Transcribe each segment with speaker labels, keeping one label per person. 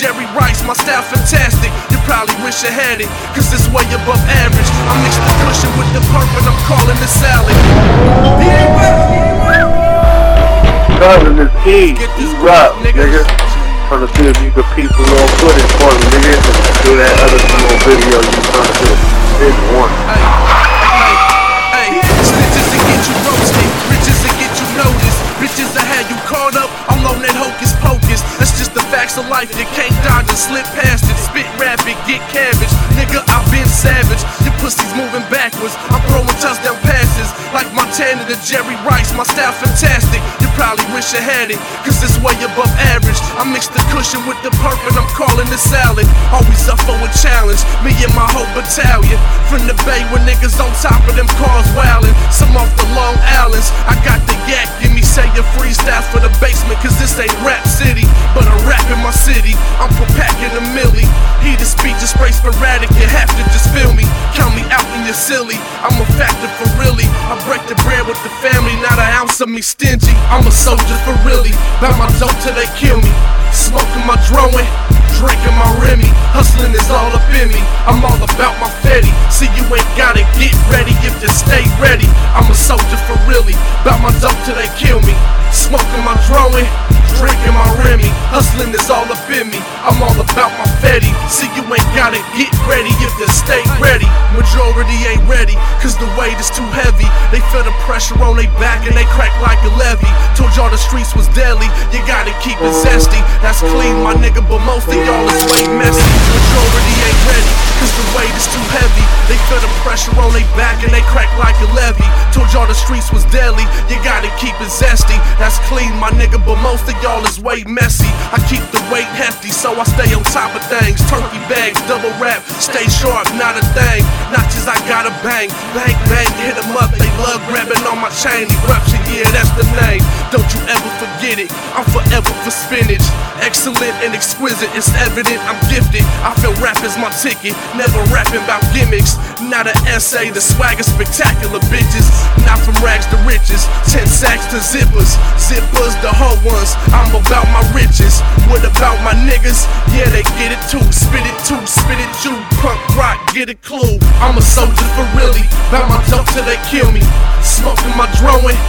Speaker 1: Jerry Rice. My style fantastic. You probably wish you had it. Cause it's way above average. I mix the cushion with the and I'm calling it salad.
Speaker 2: Cousin is key. You rock, nigga. Trying to see if you could peep a little footage for me, nigga. Do that other little video you trying to do. It's one.
Speaker 1: Hey, hey, hey, snitches that get you roasted, riches that get you noticed, bitches that had you caught up all on that hocus pocus. Facts of life. You can't dodge and slip past it. Spit rapid, get cabbage. Nigga, I've been savage. Your pussy's moving backwards. I'm throwing touchdown passes like Montana to Jerry Rice. My style fantastic. You probably wish you had it, cause it's way above average. I mix the cushion with the perp and I'm calling it salad. Always up for a challenge. Me and my whole battalion. From the bay where niggas on top of them cars wildin'. Some off the Long Islands. I got the yak. Give me say your freestyle for the basement, cause this ain't rap city. But I rap in my city. I'm for packing a milli. He the speech is spray sporadic. You have to just feel me. Count me out when you're silly. I'm a factor for really. I break the bread with the family, not an ounce of me stingy. I'm a soldier for really. Bout my dope till they kill me. Smoking my drawing, drinking my Remy. Hustling is all up in me. I'm all about my Fetty. See, you ain't gotta get ready if you stay ready. I'm a soldier for really. Bout my dope till they kill me. Smoking my drawing, drinking my Remy. Hustling is all up in me. I'm all about my Fetty. See, you ain't gotta get ready if you stay ready. Majority ain't ready, cause the weight is too heavy. They feel the pressure on their back and they crack like a levee. Told y'all the streets was deadly, you gotta keep it oh. zesty. That's clean, my nigga, but most of y'all is way messy. Majority ain't ready, cause the weight is too heavy. They feel the pressure on their back and they crack like a levee. Told y'all the streets was deadly, you gotta keep it zesty. That's clean, my nigga, but most of y'all is way messy. I keep the weight hefty, so I stay on top of things. Turkey bags, double wrap, stay sharp, not a thing. Notches I gotta bang, bang, bang, hit 'em up. They love grabbing on my chain. Eruption, yeah, that's the name. Don't you ever forget it. I'm forever for spinach. Excellent and exquisite, it's evident I'm gifted. I feel rap is my ticket, never rapping about gimmicks. Not an essay, the swagger spectacular bitches. Not from rags to riches, 10 sacks to zippers. Zippers, the whole ones. I'm about my riches. What about my niggas? Yeah, they get it too. Spit it too, spit it too. Punk rock, get a clue. I'm a soldier for really. Bout my dope till they kill me. Smoking my drawing,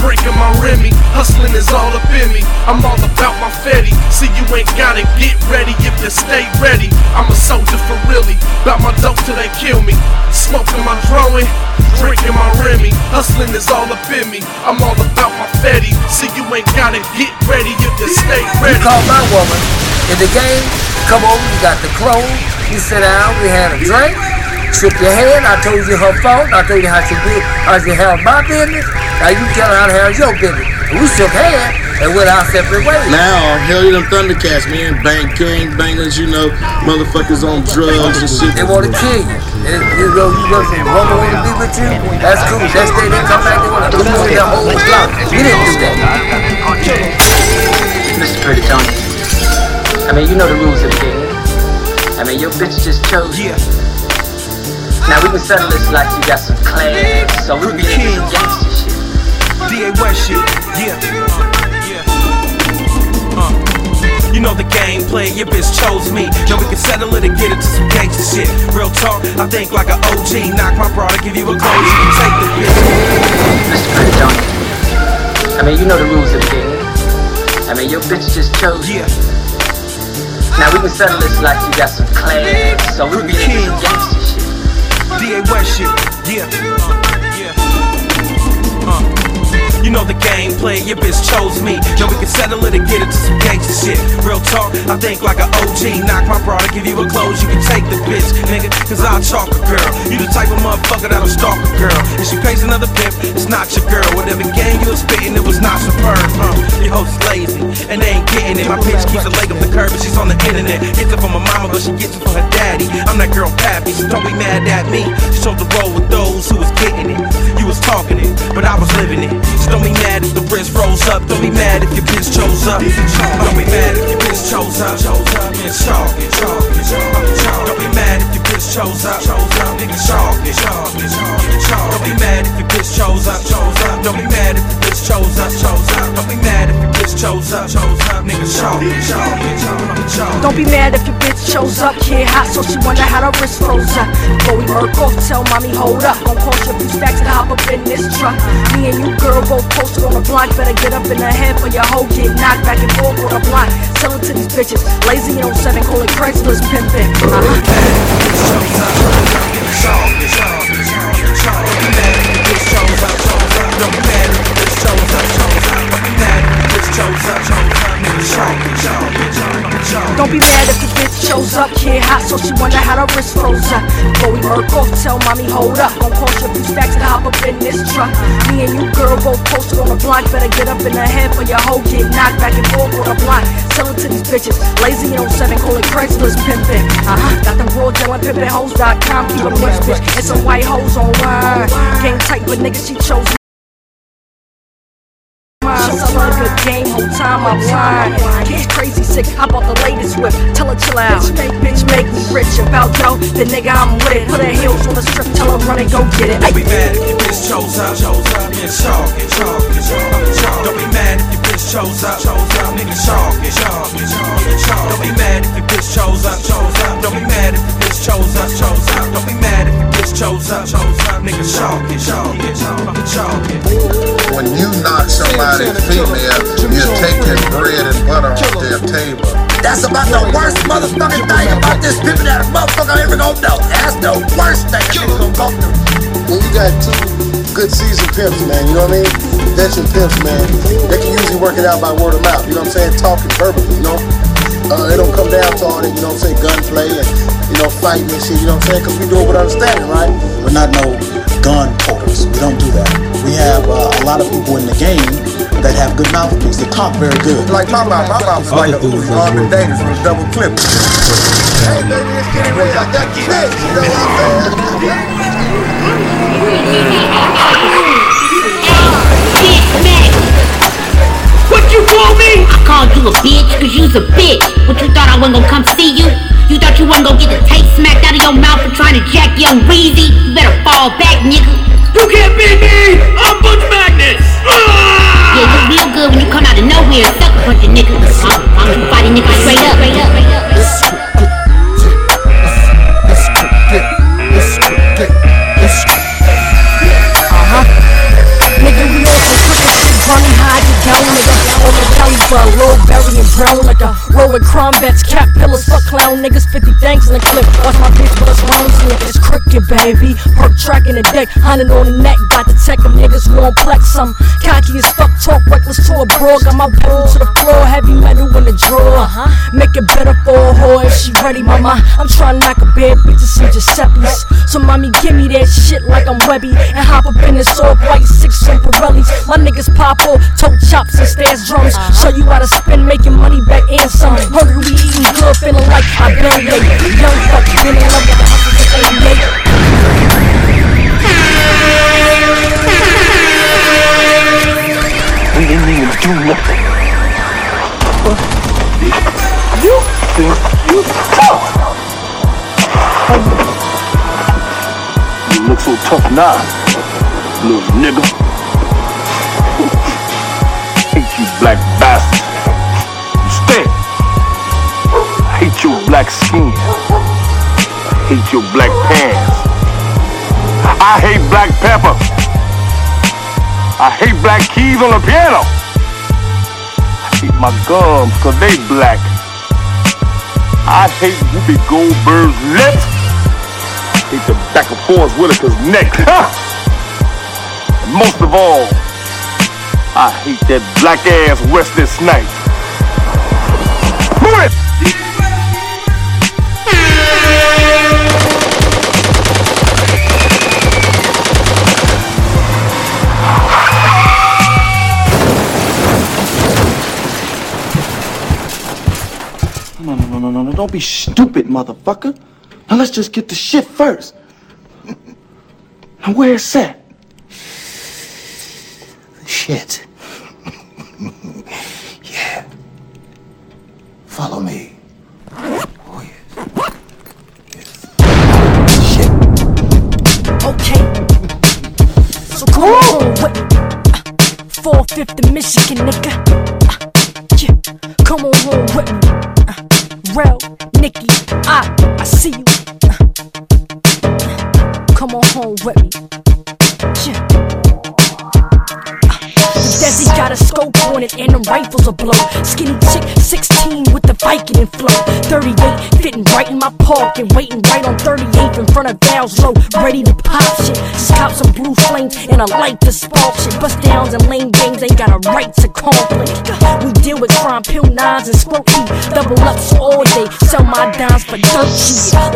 Speaker 1: drinking my Remy. Hustling is all up in me. I'm all about my Fetty. See, you ain't gotta get ready if you stay ready. I'm a soldier for really. Bout my dope till they kill me. Smoking my drawing, drinking my Remy. Hustling is all up in me. I'm all about my Fetty. See, you ain't gotta get ready if you stay
Speaker 3: You
Speaker 1: ready.
Speaker 3: call my woman in the game, come over, you got the clothes, you sit down, we had a drink, shook your hand, I told you her fault, I told you how she did, how she held my business, now you tell her how to handle your business. We shook hands and went our separate ways.
Speaker 4: Now, hell you them Thundercats, man. Bang gang bangers, you know, motherfuckers on drugs and shit.
Speaker 3: They want to kill you. And you know, you know, say, woman want to be with you, that's cool. Next day they come back, they want to put you in their whole block. We didn't do that.
Speaker 5: Mr. Pretty Tony. I mean, you know the rules of the game. I mean, your bitch just chose you. Now we can settle this like you got some class, so we can get some gangster shit.
Speaker 1: DA West shit, yeah. Uh, You know the game play, your bitch chose me. Now we can settle it and get into some gangster shit. Real talk, I think like an OG. Knock my bra to give you a code, you can take the bitch.
Speaker 5: Mr. Pretty Tony. I mean, you know the rules of the game. I mean, your bitch just chose you.
Speaker 1: Yeah,
Speaker 5: Now we can settle this like you got some class, so we can get into some gangster shit.
Speaker 1: DA West shit, yeah. You know the game play, your bitch chose me. Now we can settle it and get into some gangster shit. Real talk, I think like an OG. Knock my bra to give you a clothes, you can take the bitch, nigga. Cause I'll chalk a girl. You the type of motherfucker that'll stalk a girl. If she pays another pimp, it's not your girl. Whatever game you was spitting, it was not superb. Uh, your host lazy, and they ain't getting it. My bitch keeps her leg up the curb, and she's on the internet. Gets it from her mama, but she gets it from her daddy. I'm that girl Pappy, so don't be mad at me. She chose to roll with those who was getting it. You was talking it, but I was living it. So don't be mad if the wrist rolls up. Don't be mad if your bitch chose up. Don't be mad if your bitch
Speaker 6: chose up, and chalk, chalk, chalk. Don't be mad if your bitch chose up, chose up, nigga chalk, chalk, chalk. Don't be mad if your bitch chose up, chose up. Don't be mad if your bitch chose up, chose up. Don't be mad if your bitch chose up, chose up, nigga and chalk, and chalk.
Speaker 7: Don't be mad if your bitch shows up, kid hot, so she wonder how her wrist froze up. Before we work off, tell mommy hold up. Gon' cost you a few stacks to hop up in this truck. Me and you, girl, both posted on the block. Better get up in the head for your hoe get knocked back and forth on the block. Sell it to these bitches. Lazy on 7, call it Craigslist pimpin'. Uh-huh. Don't be mad if the bitch shows up, kid hot, so she wonder how the wrist froze up. Before we work off, tell mommy hold up. Gon' cost you a few stacks to hop up in this truck. Me and you, girl, both posted on the block. Better get up in the head for your hoe get knocked back and forth on the block. Sell it to these bitches. Lazy on 7, call it Craigslist pimpin'. Uh huh. Got them raw gelling pimpin' hoes.com. Keep a mixed bitch and some white hoes on wine. Game tight, but nigga, she chose Her a good game, whole time I'm blind. Kids crazy sick, I bought the latest whip. Tell her chill out. Bitch make, bitch make me rich. About yo, the nigga I'm with it. Put her heels on the strip, tell her run and go get it.
Speaker 6: Don't be mad if your bitch chose up, chose up, and chalk, and chalk, chalk, chalk. Don't be mad if your bitch chose up, chose up, nigga chalk, and chalk, and chalk, and chalk. Don't be mad if your bitch chose up, chose up. Don't be mad if your bitch chose up, chose up. Don't be mad if your bitch chose up, chose up, nigga chalk, and chalk, and chalk, and chalk.
Speaker 8: When you knock somebody female, you're taking bread and butter off their table.
Speaker 3: That's about the worst motherfucking thing about this pimpin' that a motherfucker ever gonna know. That's the worst thing a nigga gonna go through.
Speaker 4: when you got two good seasoned pimps, man, you know what I mean? Veteran pimps, man, they can usually work it out by word of mouth, you know what I'm saying? Talking verbally, you know? Uh, it don't come down to all that, you know what I'm saying, gunplay and, you know, fighting and shit, you know what I'm saying? Because we do it with understanding, right?
Speaker 9: We're not no gun toters. We don't do that. We have uh, a lot of people in the game that have good mouthpieces. They talk very good.
Speaker 4: Like my mouth, my mouth is like a Uzi Army Dangerous with a double clip. Hey, baby, it's getting ready. I got kids, you know what I'm saying?
Speaker 10: What you call me? I called you a bitch cause you's a bitch. What you thought I wasn't gonna come see you? You thought you wasn't gonna get the taste smacked out of your mouth for trying to jack young Reezy? You better fall back, nigga. I'm, I'm gonna nigga
Speaker 7: With crime bets, cat pillars, fuck clown niggas, 50 things in the clip. Watch my bitch bust rounds, nigga. It's crooked, baby. Perk track in the deck, hunting on the neck. Got the tech of niggas plex. I'm cocky as fuck, talk reckless to a bro. Got my pedal to the floor, heavy metal in the drawer. Uh-huh. Make it better for a whore if she ready, mama. I'm trying to knock a bad bitch to see Giuseppe's. So, mommy, give me that shit like I'm Webby. And hop up in this all white six and Pirellis. My niggas pop off, toe chops and stairs drums. Uh-huh. Show you how to spin, making money back and some. Hungry, we eating good, feeling like I been late. Young fuck, been in love with the hustle since 88.
Speaker 11: We didn't even do nothing. You think you tough? You look so tough now, little nigga. Hate your black pants. I hate black pepper. I hate black keys on the piano. I hate my gums cause they black. I hate Whoopi Goldberg's lips. I hate the back of Forest Whitaker's neck. and most of all, I hate that black ass Wesley Snipes.
Speaker 12: Don't be stupid, motherfucker. Now let's just get the shit first. Now where is that?
Speaker 9: Shit. yeah. Follow me.
Speaker 7: Oh yes. yes. Shit. Okay. So come on with uh, four fifth of Michigan, nigga. Uh, yeah. Come on home with me. Uh, Nicky, I, I see you. Uh, come on home with me. Got a scope on it and them rifles are blow. Skinny chick, 16 with the Viking in flow. 38 fitting right in my pocket, waiting right on 38 in front of Val's low, ready to pop shit. Just cop some blue flames and a light to spark shit. Bust downs and lame games ain't got a right to conflict. We deal with crime, pill nines and squirt heat. Double ups all day, sell my dimes for dirt.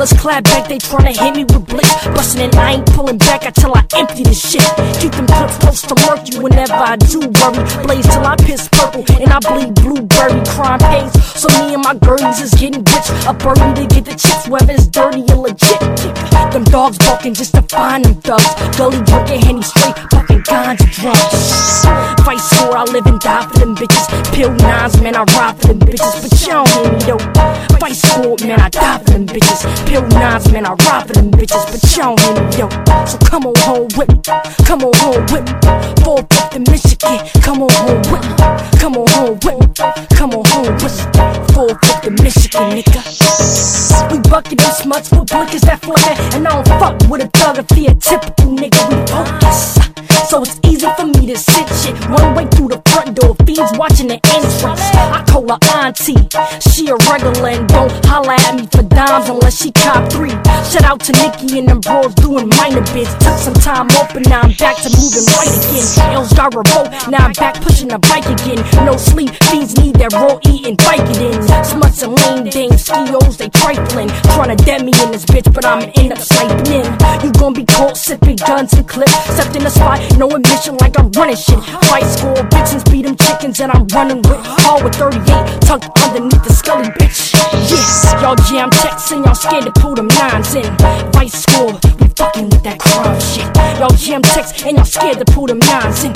Speaker 7: Let's clap back, they tryna hit me with blitz. Bustin' and I ain't pulling back until I empty the shit. Keep them clips close to work, you whenever I do worry. Blaze till I piss purple and I bleed blueberry. Crime pays, so me and my girlies is getting rich. A birdie to get the chicks, whether it's dirty or legit. Them dogs barking just to find them thugs. Gully drinking henny straight, fucking ganja drugs. Fight score, I live and die for them bitches. Pill nines, man, I ride for them bitches. But you don't hear me though. Fight score, man, I die for them bitches. Pill nines, man, I ride for them bitches. But hear me yo. So come on home with me. Come on home with me. 450 Michigan. Come on home with me. Come on home with me. Come on home with me. 450 Michigan, nigga. We bucket them smuts with blinkers that flutter. And I don't fuck with a thug if he a typical nigga. We focus. So it's easy for me to sit shit one way through the front door. Fiends watching the entrance. I call her auntie. She a regular and don't holla at me for dimes unless she top three. Shout out to Nikki and them bros doing minor bits. Took some time off and now I'm back to moving right again. L's got revolt, now I'm back pushing the bike again. No sleep, fiends need that raw eating, in. Smuts and lame dames, skios, they trifling. Tryna dead me in this bitch, but I'ma end up sniping in. You gon' be caught sipping guns and clips. Stepped in the spot, no admission like I'm running shit. Fight score, bitches beat them chickens and I'm running with all with 38 tucked underneath the scully bitch. Yes, y'all jam checks and y'all scared to pull them nines in. Fight score, we fucking with that crime shit. Y'all jam checks and y'all scared to pull them nines in.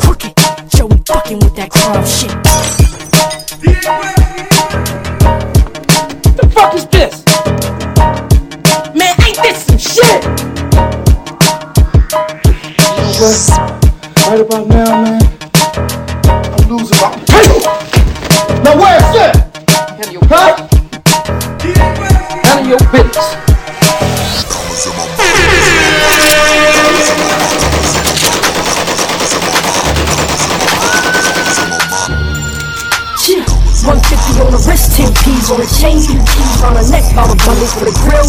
Speaker 7: Crooked, Joe, we fucking with that crime shit.
Speaker 12: The fuck is this? Man, ain't this some shit? What? Right about now, man, I'm losing my paper. Now where's that? Handle your huh? Handle your business.
Speaker 7: 150 on the wrist, 10 P's on the chain, keys on the neck, all the bundles for the grill.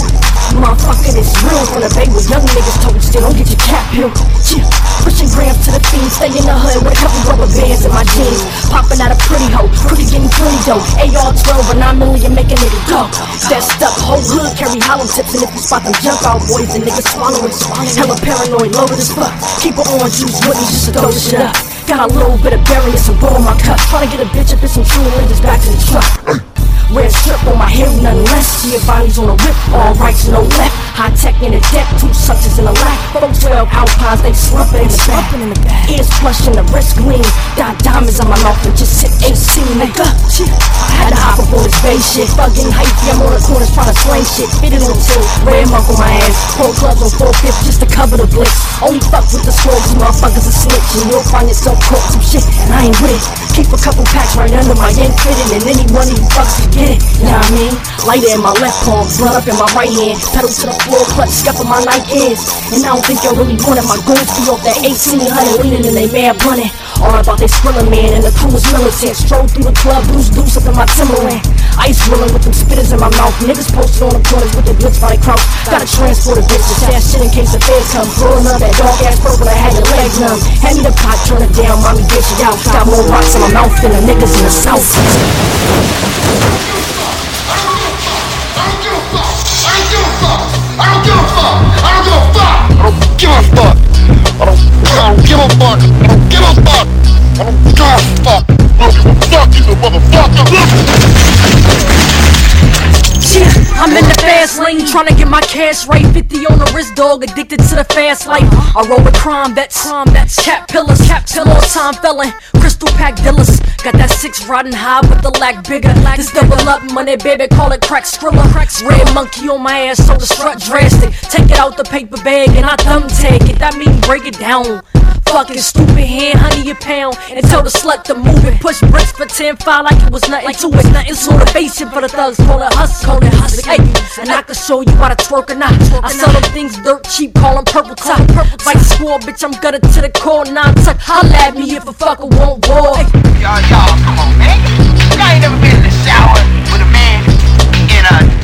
Speaker 7: Motherfucker, it's real. When the bay was young niggas told you still don't get your cap peeled. Yeah. Pushing grams to the fiend, stay in the hood with a couple rubber bands in my jeans. Popping out a pretty hoe, pretty getting pretty dough. AR 12 or 9 million, make a nigga go. That's up, whole hood carry hollow tips, and if you spot them junk out boys, and niggas swallowing. Hella paranoid, loaded as fuck. Keep an orange juice with me just to throw shit up. Got a little bit of berry and in my cup. Tryna get a bitch up in some true niggas back to the truck. Red strip on my hair, nothing less. See your bodies on a whip, all right, no left. High tech in the deck, two suckers in the lap. Folks 12 alpines, they slumping in the back. in the back. Ears plush and the wrist gleam. Got diamonds on my mouth and just sit 18, nigga. I had to hop up on this base shit. Fucking hypey, I'm corners trying to slang shit. Fit it on tilt, red mark on my ass. Four clubs on four fifths just to cover the blitz. Only fuck with the scrolls, you motherfuckers are snitch. And you'll find yourself caught some shit, and I ain't with it. Keep a couple packs right under my yank fitted, and any one of you fucks can get it. Nah, I mean, lighter in my left palm, blood up in my right hand. Pedal to the floor, clutch, scuffing my night ends. And I don't think y'all really wanted my goons be off that 1800 leaning and they mad bunny. All about they Skrilla man, and the crew was militant. Stroll through the club, boost deuce up in my Timberland. Ice rolling with them spitters in my mouth. Niggas posted on the corners with the blitz by the crouch. Gotta transport a bitch, just ass shit in case the feds come. Pulling up that dog ass purple, I had your legs numb. Hand me the pot, turn it down, mommy, get you out. Got more rocks in my mouth than the niggas in the south.
Speaker 11: I don't give a fuck. I don't, give a fuck. I don't give a fuck. I don't give a fuck
Speaker 7: I don't give a my cash right. 50 on the wrist, dog, addicted to the fast life. I roll with crime vets, crime vets, cat pillars, cat pillar, time felon, crystal pack dealers. Got that six riding high, but the lack bigger. This double up money, baby, call it crack skrilla. Red monkey on my ass, so the strut drastic. Take it out the paper bag and I thumb tag it. That mean break it down. Fucking stupid hand, honey a pound, and tell the slut to move it. Push bricks for 10 5 like it was nothing to it. It's motivation for the thugs, call it hustle, call it hustle. Hey, and I can show you how to twerk or not. I sell them things dirt cheap, call them purple top. Vice squad, bitch, I'm gutted to the core, non tuck. Holla at me if a fucker won't war.
Speaker 13: Y'all, y'all, come on, man. Y'all ain't never been in the shower with a man and uh,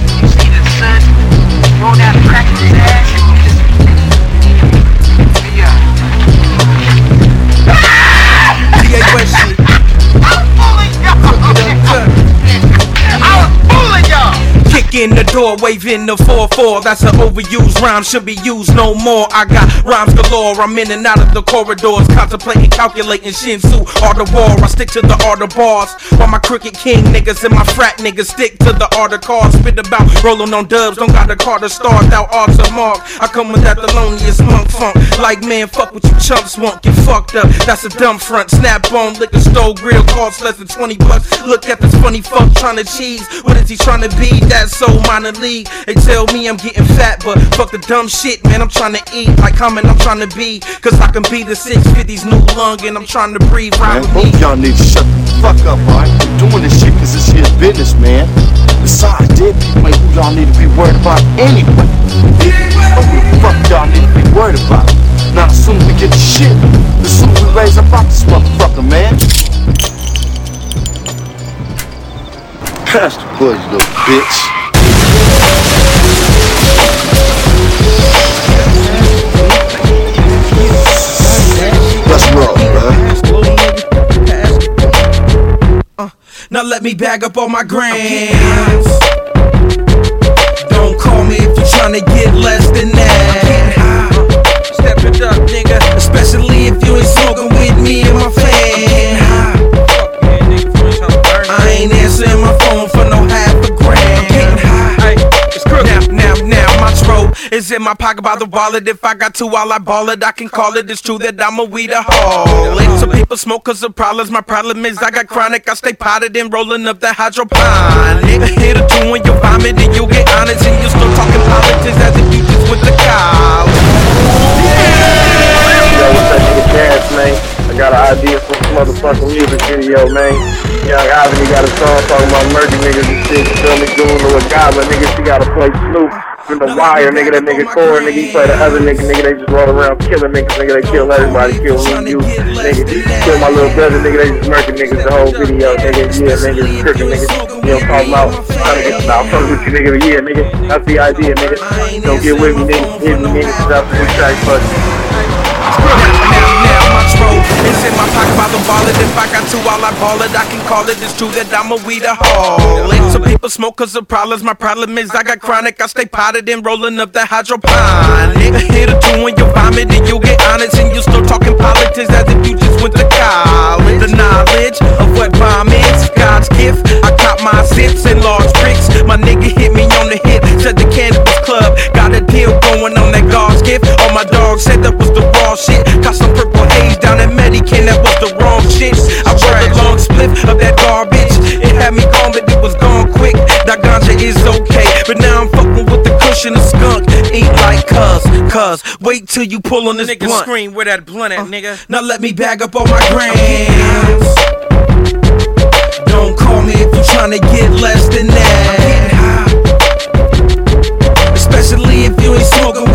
Speaker 6: Waving the 4-4. That's an overused rhyme, should be used no more. I got rhymes galore. I'm in and out of the corridors, contemplating, calculating Sun Tzu. Art of war, I stick to the art of bars. While my cricket king niggas and my frat niggas stick to the art of cars. Spit about rolling on dubs, don't got a car to start without art of mark. I come with that thelonious monk funk. Like man, fuck what you chumps want, get fucked up. That's a dumb front. Snap on, liquor store, grill costs less than 20 bucks. Look at this funny fuck trying to cheese. What is he trying to be? That's so minor league. They tell me I'm getting fat, but fuck the dumb shit, man. I'm trying to eat like Common, I'm trying to be. Cause I can be the 650's new lung and I'm trying to breathe right
Speaker 11: Man, both y'all need to shut the fuck up, alright? Doing this shit cause it's his business, man. Besides, dead people ain't who y'all need to be worried about anyway. What the fuck y'all need to be worried about? Now, as soon as we get the shit, as soon as we raise up out this motherfucker, man. Pass the bush, little bitch. Let's roll, man.
Speaker 6: Uh, now let me bag up all my grams. Don't call me if you're trying to get less than that. Step it up, nigga. Especially if you ain't smoking with me and my fam. I ain't answering is in my pocket by the wallet. If I got two, while I ball it, I can call it. It's true that I'm a weedaholic. Some people smoke cause of problems. My problem is I got chronic. I stay potted and rolling up the hydroponic. Hit a two when you vomit and you get honest and you start talking politics as if you just went to college.
Speaker 2: Yo, what's that nigga Cash, man? Got an idea for some motherfucking music video, man. Young Ivan, got a song talking about murder niggas and shit. You feel me? Doing little goblin niggas, he gotta play Snoop. In the wire, nigga, that nigga core, nigga, he play the other nigga, nigga, they just roll around killing niggas, nigga, they kill everybody, kill me, you, nigga, kill my little brother, nigga, they just murking niggas the whole video, nigga, yeah, nigga, crooked niggas, you know, talking about trying to get out front with you, nigga, yeah, nigga, that's the idea, nigga. Don't get with me, nigga, hit me, nigga, that's the track, but.
Speaker 6: my throat is in my pocket by the wallet. If I got two, while I ball it, I can call it. It's true that I'm a weedaholic. Some people smoke cause of problems. My problem is I got chronic. I stay potted and rolling up the hydroponic. Hit a two when you vomit and you get honest and you start talking politics as if you just went to college. The knowledge of what bomb is God's gift. I caught my zips and large bricks. My nigga hit me on the hip. Said the cannabis club got a deal going on that God's gift. All my dogs said that was the raw shit. Got some purple haze down at Medican, that was the wrong shit. I rolled a long split of that garbage. It had me gone, but it was gone quick. That ganja is okay, but now I'm fucking with the cushion of skunk. Eat like cuz, cuz. Wait till you pull on this
Speaker 1: Nigga
Speaker 6: blunt.
Speaker 1: scream where that blunt at, nigga.
Speaker 6: Now let me bag up all my grams. Don't call me if you tryna get less than that. Especially if you ain't smoking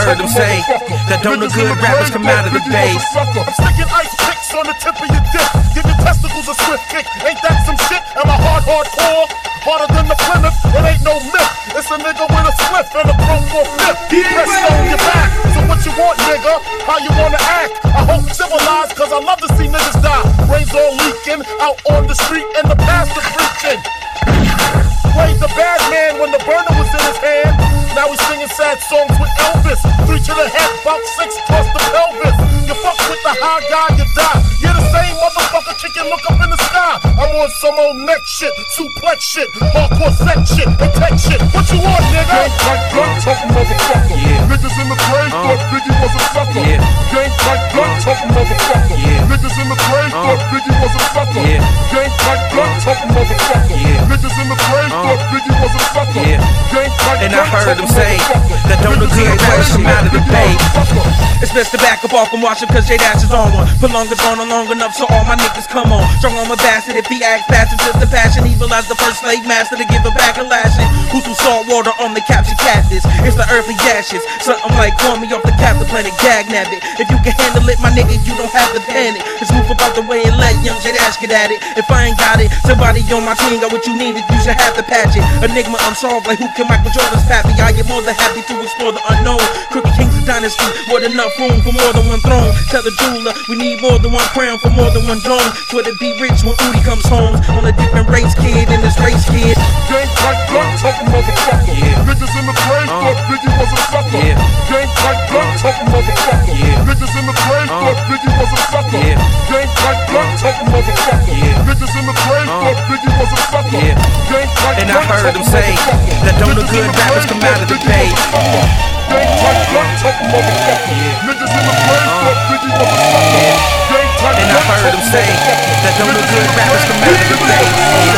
Speaker 6: heard them say that don't look good rappers come out of the base.
Speaker 14: I'm sticking ice picks on the tip of your dick. Give your testicles a a swift kick. Ain't that some shit? Am I hard, hardcore? Harder than the Plymouth? It ain't no myth. It's a nigga with a spliff and a chrome for fifth. Pressed on your back. So what you want, nigga? How you wanna act? I hope civilized, cause I love to see niggas die. Brains all leaking, out on the street, and the pastor preaching. Played the bad man when the burner was in his hand. Now he's singing sad songs with Elvis. Three to the head, about six across the pelvis. You fuck with the high guy, you die. You're the same motherfucker, kicking, look up in the sky. I'm on some old neck shit, suplex shit, hardcore sex shit, and tech shit. What you want, nigga?
Speaker 1: Gang like gun talking motherfucker. Yeah. Niggas in the grave uh. thought Biggie was a sucker. Gang like gun talking motherfucker. Yeah. Niggas in the grave uh. thought Biggie was a sucker. Gang
Speaker 6: I heard them say that don't rappers come out of the bay. It's best to back up off and watch him cause J Dash is on one. Put longer on long enough so all my niggas come on. Strong on my bastard if he acts passive, just the passion. Evil as the first slave master to give a back a lashing. Who threw salt water on the captured cactus? It's the earthly ashes. Something like call me off the captain planet gag nabbit. If you can handle it, my nigga, you don't have to panic. Just move about the way and let young J Dash get at it. If I ain't got it, somebody on my team got what you needed, you should have to patch it. Enigma unsolved, like who can Michael Jordan's pappy? I get more than happy to explore the unknown. Crooked King's dynasty, more than enough room for more than one throne. Tell the jeweler, we need more than one crown for more than one throne. So it be rich when Udi comes home. On a different race kid and this race kid.
Speaker 1: Gang like gun talking motherfucker. Niggas in the grave uh. thought Biggie was a sucker. Gang like gun talking motherfucker. Niggas in the grave uh. thought Biggie was a sucker. Gang like gun talking motherfucker. Niggas in the grave uh. thought Biggie was a sucker. Gang like
Speaker 6: And I heard him say that don't look good rappers come out of the bay.
Speaker 1: Gang like gun talking motherfucker. Niggas in the grave Biggie was a sucker. Gang like
Speaker 6: And I heard him say that don't look good rappers come out of the bay.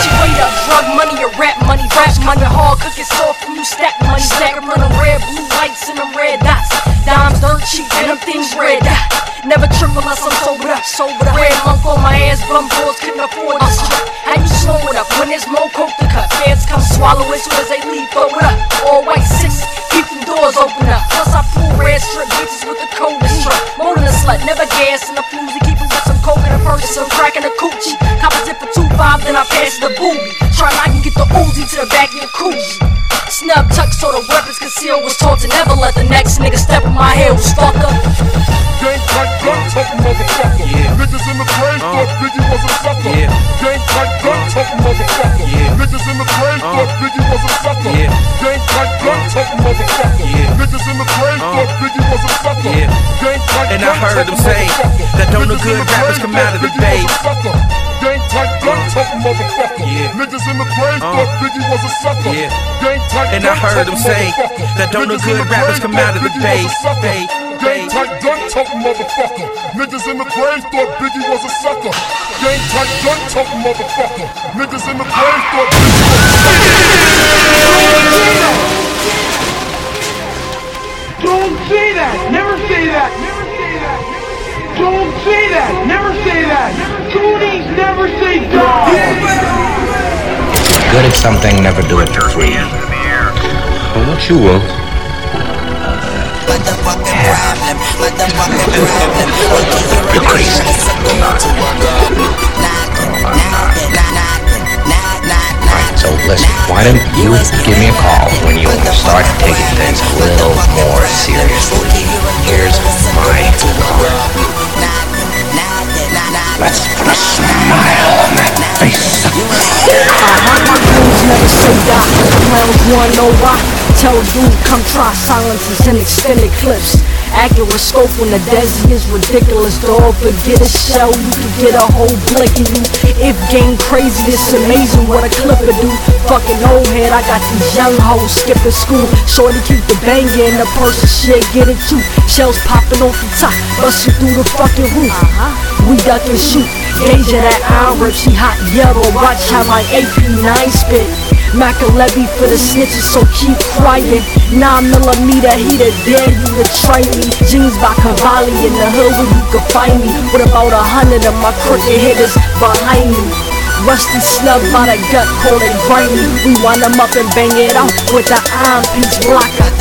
Speaker 7: Straight up drug money or rap money, rap money hard, cook it soft when you stack money. Stack 'em on them red, blue lights and them red dots. Dimes dirt cheap and them things red dot. Never trip unless I'm sober up, sober up. Red monk on my ass, bum boys couldn't afford this shit. How you slow it up when there's more coke to cut? Fans come swallow it soon as they leave, throw it up. All white six, keep them doors open up. Plus I pull red strip bitches with the coldest strip. More than a slut, never gas in the floozy, keep it with some coke in the purse, some crack in the coochie. Coppers it for two five, then I pass the booby. Try I can get the Uzi to the back of your coochie. Snub tuck so the weapons concealed was taught to never let the next nigga step on my heels, fucker.
Speaker 1: Gang like gun talking motherfucker. Niggas in the grave thought uh. Biggie was a sucker. Gang like motherfucker. Niggas in the grave uh. thought Biggie was a sucker. Gang like gun talking motherfucker. Niggas in the grave uh. thought Biggie was a sucker. Gang like
Speaker 6: And I heard him say that don't look good rappers come out of the bay.
Speaker 1: Gang like gun talking motherfucker. Niggas in the grave uh. thought Biggie was a sucker. Gang like
Speaker 6: And I heard him say that don't look good rappers come out of the bay. bay.
Speaker 1: Gang type gun talking motherfucker. Niggas in the grave thought Biggie was a sucker. Gang type gun talking motherfucker. Niggas in the grave thought Biggie was a sucker.
Speaker 15: Don't say that. Never say that. Never say that. Don't say that. Never say that. Goonies never say die.
Speaker 16: Good at something, never do it for free. Well, what you will. You're crazy. Alright, so listen, why don't you give me a call when you start taking things a little more seriously? Here's my card. Let's put a smile on that face.
Speaker 7: Never say die. Clowns wanna know why? Tell dude, come try silences and extended clips. Accurate scope when the desi is ridiculous, dog. But get a shell, you can get a whole blick in you. If game crazy, it's amazing what a clipper do. Fucking old head, I got these young hoes skipping school. Shorty keep the banger in the purse and shit, get it too. Shells popping off the top, busting through the fucking roof. We duck and shoot. Gauge that iron rip, she hot yellow. Watch how my AP9 spit. Machiavelli for the snitches, so keep quiet. 9 millimeter heater, dare you try me. Jeans by Cavalli in the hood where you can find me. With about a hundred of my crooked hitters behind me. Rusty snub by the gut, call it grimy. We wind them up and bang it out with the iron piece blocker.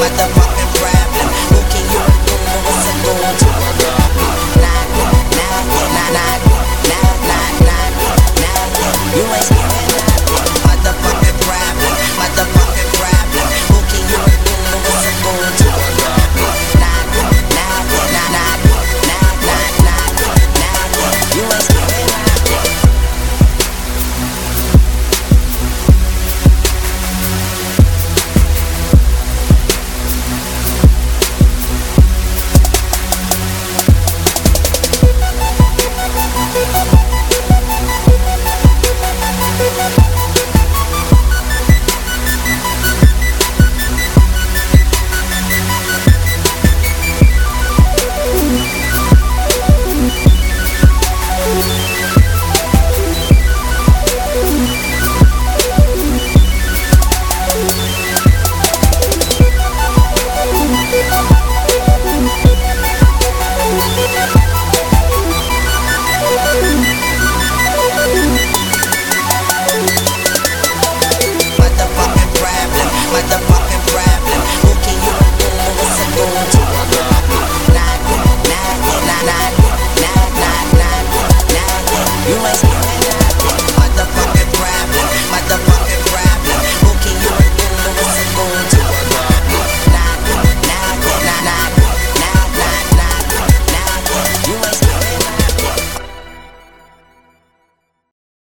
Speaker 17: what the